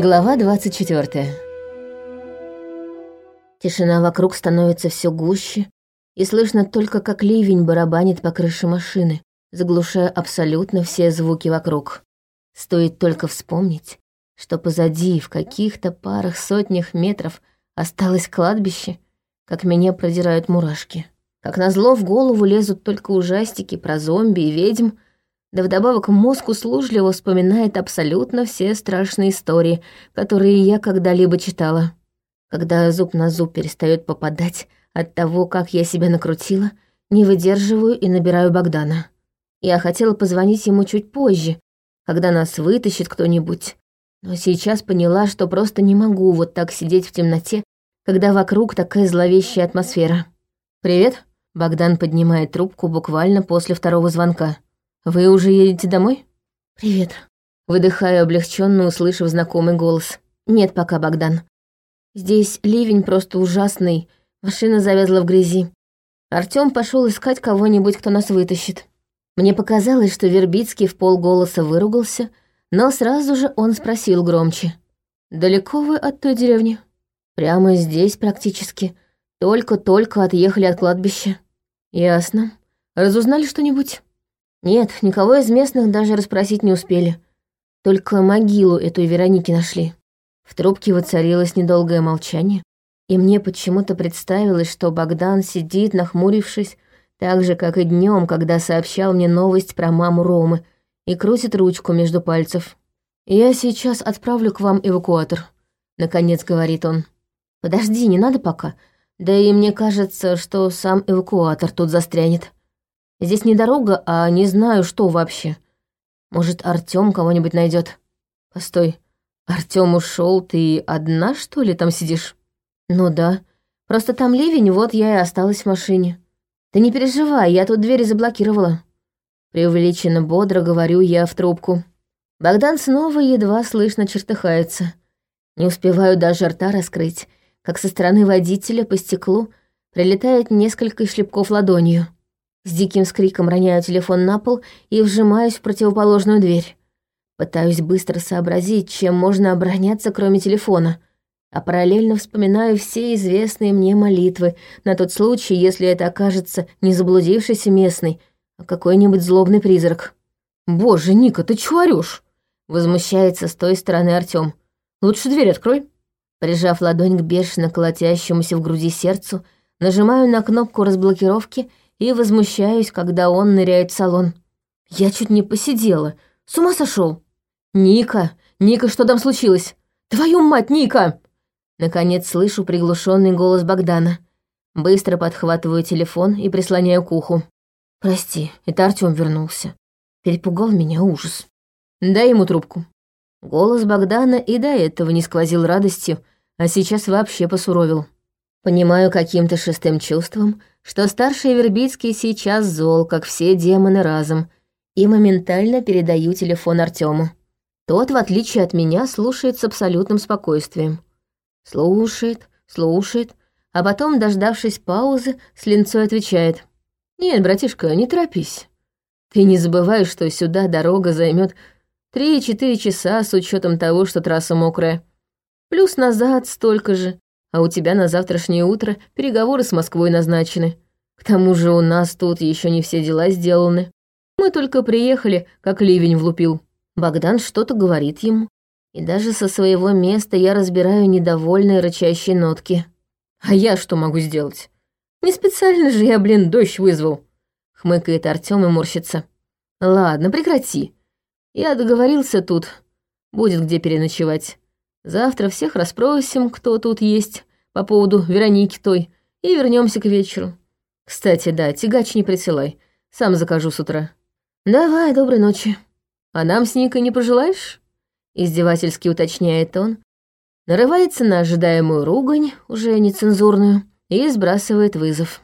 Глава 24. Тишина вокруг становится все гуще, и слышно только, как ливень барабанит по крыше машины, заглушая абсолютно все звуки вокруг. Стоит только вспомнить, что позади, в каких-то парах сотнях метров, осталось кладбище, как меня продирают мурашки. Как назло, в голову лезут только ужастики про зомби и ведьм, да вдобавок мозг услужливо вспоминает абсолютно все страшные истории, которые я когда-либо читала. Когда зуб на зуб перестает попадать от того, как я себя накрутила, не выдерживаю и набираю Богдана. Я хотела позвонить ему чуть позже, когда нас вытащит кто-нибудь, но сейчас поняла, что просто не могу вот так сидеть в темноте, когда вокруг такая зловещая атмосфера. «Привет», — Богдан поднимает трубку буквально после второго звонка. «Вы уже едете домой?» «Привет». Выдыхаю облегченно, услышав знакомый голос. «Нет пока, Богдан. Здесь ливень просто ужасный, машина завязла в грязи. Артём пошел искать кого-нибудь, кто нас вытащит». Мне показалось, что Вербицкий в полголоса выругался, но сразу же он спросил громче. «Далеко вы от той деревни?» «Прямо здесь практически. Только-только отъехали от кладбища». «Ясно. Разузнали что-нибудь?» Нет, никого из местных даже расспросить не успели. Только могилу эту Вероники нашли. В трубке воцарилось недолгое молчание, и мне почему-то представилось, что Богдан сидит, нахмурившись, так же, как и днем, когда сообщал мне новость про маму Ромы, и крутит ручку между пальцев. «Я сейчас отправлю к вам эвакуатор», — наконец говорит он. «Подожди, не надо пока. Да и мне кажется, что сам эвакуатор тут застрянет». Здесь не дорога, а не знаю, что вообще. Может, Артём кого-нибудь найдет. Постой, Артём ушел, ты одна, что ли, там сидишь? Ну да. Просто там ливень, вот я и осталась в машине. Ты не переживай, я тут двери заблокировала. Преувеличенно бодро говорю я в трубку. Богдан снова едва слышно чертыхается. Не успеваю даже рта раскрыть, как со стороны водителя по стеклу прилетает несколько шлепков ладонью. С диким скриком роняю телефон на пол и вжимаюсь в противоположную дверь. Пытаюсь быстро сообразить, чем можно обороняться, кроме телефона, а параллельно вспоминаю все известные мне молитвы на тот случай, если это окажется не заблудившийся местный, а какой-нибудь злобный призрак. «Боже, Ника, ты чего орёшь?» Возмущается с той стороны Артём. «Лучше дверь открой». Прижав ладонь к бешено колотящемуся в груди сердцу, нажимаю на кнопку разблокировки и возмущаюсь, когда он ныряет в салон. Я чуть не посидела. С ума сошел. «Ника! Ника, что там случилось? Твою мать, Ника!» Наконец слышу приглушенный голос Богдана. Быстро подхватываю телефон и прислоняю к уху. «Прости, это Артём вернулся. Перепугал меня ужас. Дай ему трубку». Голос Богдана и до этого не сквозил радостью, а сейчас вообще посуровил. Понимаю каким-то шестым чувством, что старший Вербицкий сейчас зол, как все демоны разом, и моментально передаю телефон Артему. Тот, в отличие от меня, слушает с абсолютным спокойствием. Слушает, слушает, а потом, дождавшись паузы, с линцой отвечает. «Нет, братишка, не торопись. Ты не забывай, что сюда дорога займет три-четыре часа с учетом того, что трасса мокрая. Плюс назад столько же, а у тебя на завтрашнее утро переговоры с Москвой назначены. К тому же у нас тут еще не все дела сделаны. Мы только приехали, как ливень влупил. Богдан что-то говорит ему. И даже со своего места я разбираю недовольные рычащие нотки. А я что могу сделать? Не специально же я, блин, дождь вызвал. Хмыкает Артём и морщится. Ладно, прекрати. Я договорился тут. Будет где переночевать. Завтра всех расспросим, кто тут есть, по поводу Вероники той, и вернемся к вечеру. Кстати, да, тягач не присылай. Сам закажу с утра. Давай, доброй ночи. А нам с Никой не пожелаешь? Издевательски уточняет он. Нарывается на ожидаемую ругань, уже нецензурную, и сбрасывает вызов.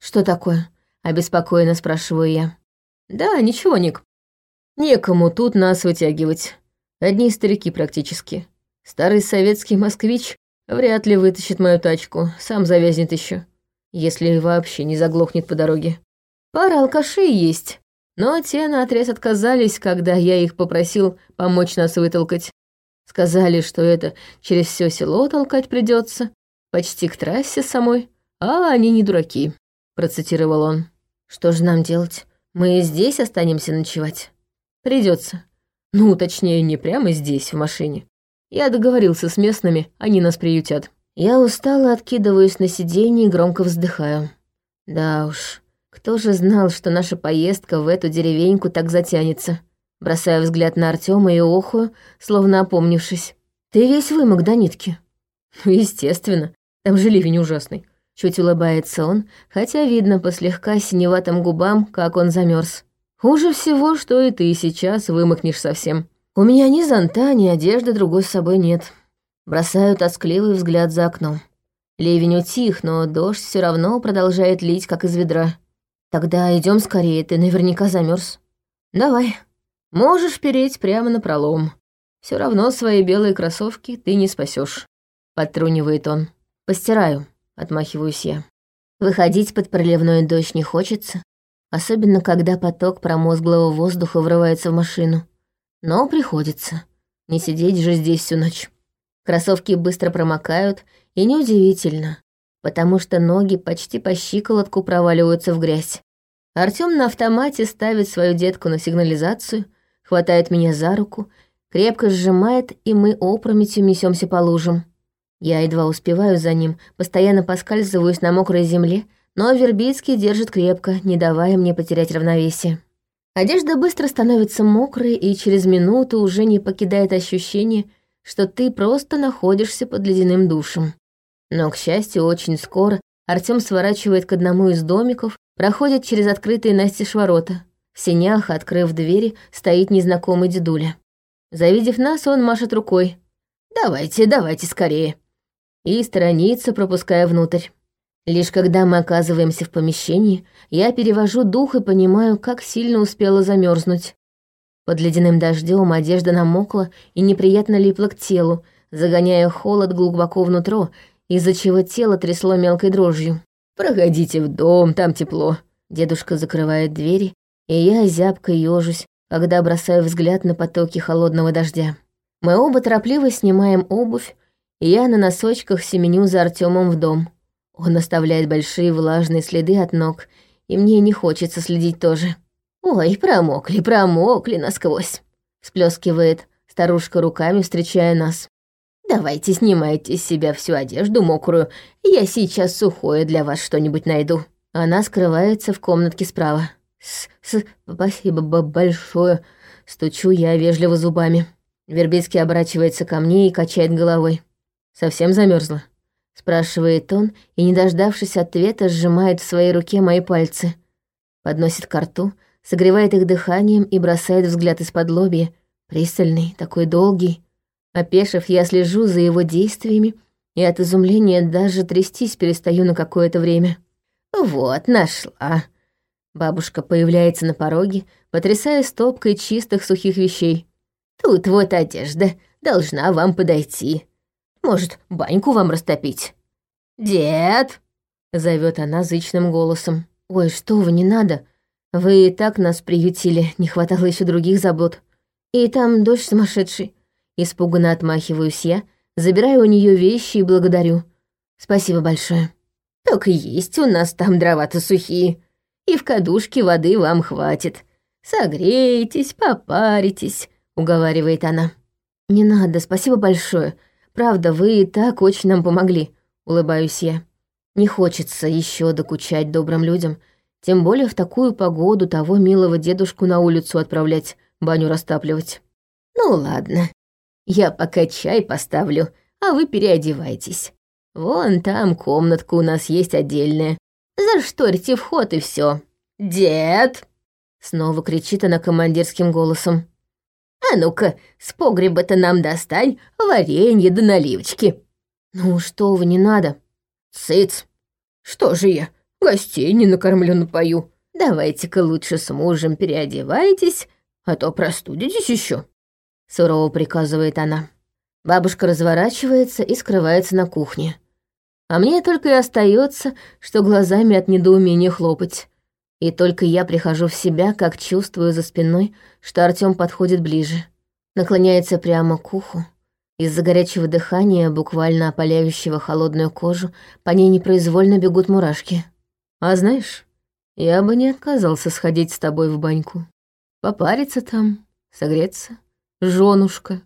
Что такое? Обеспокоенно спрашиваю я. Да, ничего, Ник. Некому тут нас вытягивать. Одни старики практически. Старый советский москвич вряд ли вытащит мою тачку, сам завязнет еще, если вообще не заглохнет по дороге. Пара алкашей есть, но те наотрез отказались, когда я их попросил помочь нас вытолкать. Сказали, что это через все село толкать придется, почти к трассе самой, а они не дураки», — процитировал он. «Что же нам делать? Мы здесь останемся ночевать?» Придется. Ну, точнее, не прямо здесь, в машине. Я договорился с местными, они нас приютят». Я устало откидываюсь на сиденье и громко вздыхаю. Да уж, кто же знал, что наша поездка в эту деревеньку так затянется? Бросаю взгляд на Артема и охую, словно опомнившись. Ты весь вымок до нитки. Ну, естественно, там же ливень ужасный. Чуть улыбается он, хотя видно по слегка синеватым губам, как он замерз. Хуже всего, что и ты сейчас вымокнешь совсем. У меня ни зонта, ни одежды другой с собой нет. Бросаю тоскливый взгляд за окном. Ливень утих, но дождь все равно продолжает лить, как из ведра. Тогда идем скорее, ты наверняка замерз. Давай. Можешь переть прямо на пролом. Все равно свои белые кроссовки ты не спасешь. Подтрунивает он. Постираю, отмахиваюсь я. Выходить под проливной дождь не хочется, особенно когда поток промозглого воздуха врывается в машину. Но приходится. Не сидеть же здесь всю ночь. Кроссовки быстро промокают, и неудивительно, потому что ноги почти по щиколотку проваливаются в грязь. Артём на автомате ставит свою детку на сигнализацию, хватает меня за руку, крепко сжимает, и мы опрометью несемся по лужам. Я едва успеваю за ним, постоянно поскальзываюсь на мокрой земле, но Вербицкий держит крепко, не давая мне потерять равновесие. Одежда быстро становится мокрой, и через минуту уже не покидает ощущение, что ты просто находишься под ледяным душем. Но, к счастью, очень скоро Артём сворачивает к одному из домиков, проходит через открытые настежь ворота. В сенях, открыв двери, стоит незнакомый дедуля. Завидев нас, он машет рукой. «Давайте, давайте скорее!» И сторонится, пропуская внутрь. Лишь когда мы оказываемся в помещении, я перевожу дух и понимаю, как сильно успела замерзнуть. Под ледяным дождем одежда намокла и неприятно липла к телу, загоняя холод глубоко внутрь, из-за чего тело трясло мелкой дрожью. «Проходите в дом, там тепло». Дедушка закрывает двери, и я зябко ёжусь, когда бросаю взгляд на потоки холодного дождя. Мы оба торопливо снимаем обувь, и я на носочках семеню за Артемом в дом. Он оставляет большие влажные следы от ног, и мне не хочется следить тоже. «Ой, промокли, промокли насквозь», — сплескивает старушка руками, встречая нас. «Давайте снимайте с себя всю одежду мокрую, я сейчас сухое для вас что-нибудь найду». Она скрывается в комнатке справа. «С, с, спасибо большое», — стучу я вежливо зубами. Вербицкий оборачивается ко мне и качает головой. «Совсем замерзла? Спрашивает он и, не дождавшись ответа, сжимает в своей руке мои пальцы. Подносит к рту, согревает их дыханием и бросает взгляд из-под лобья, пристальный, такой долгий. Опешив, я слежу за его действиями и от изумления даже трястись перестаю на какое-то время. «Вот, нашла». Бабушка появляется на пороге, потрясая стопкой чистых сухих вещей. «Тут вот одежда, должна вам подойти. Может, баньку вам растопить?» «Дед!» — зовет она зычным голосом. «Ой, что вы, не надо. Вы и так нас приютили, не хватало еще других забот. И там дождь сумасшедший». Испуганно отмахиваюсь я, забираю у нее вещи и благодарю. «Спасибо большое». «Так и есть у нас там дрова-то сухие, и в кадушке воды вам хватит. Согрейтесь, попаритесь», — уговаривает она. «Не надо, спасибо большое. Правда, вы и так очень нам помогли», — улыбаюсь я. Не хочется еще докучать добрым людям, тем более в такую погоду того милого дедушку на улицу отправлять, баню растапливать. «Ну ладно, я пока чай поставлю, а вы переодевайтесь. Вон там комнатка у нас есть отдельная. Зашторьте вход и все. Дед!» Снова кричит она командирским голосом. А ну-ка, с погреба-то нам достань варенье да наливочки. Ну что вы, не надо. Сыц. Что же я, гостей не накормлю, напою. Давайте-ка лучше с мужем переодевайтесь, а то простудитесь еще. Сурово приказывает она. Бабушка разворачивается и скрывается на кухне. А мне только и остается, что глазами от недоумения хлопать. И только я прихожу в себя, как чувствую за спиной, что Артём подходит ближе. Наклоняется прямо к уху, Из-за горячего дыхания, буквально опаляющего холодную кожу, по ней непроизвольно бегут мурашки. А знаешь, я бы не отказался сходить с тобой в баньку. Попариться там, согреться. Женушка.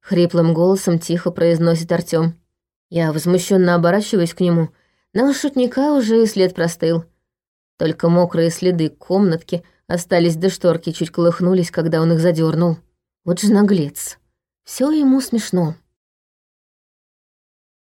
Хриплым голосом тихо произносит Артём. Я возмущенно оборачиваюсь к нему, но шутника уже и след простыл. Только мокрые следы комнатки остались до шторки, чуть колыхнулись, когда он их задернул. Вот же наглец. Все ему смешно.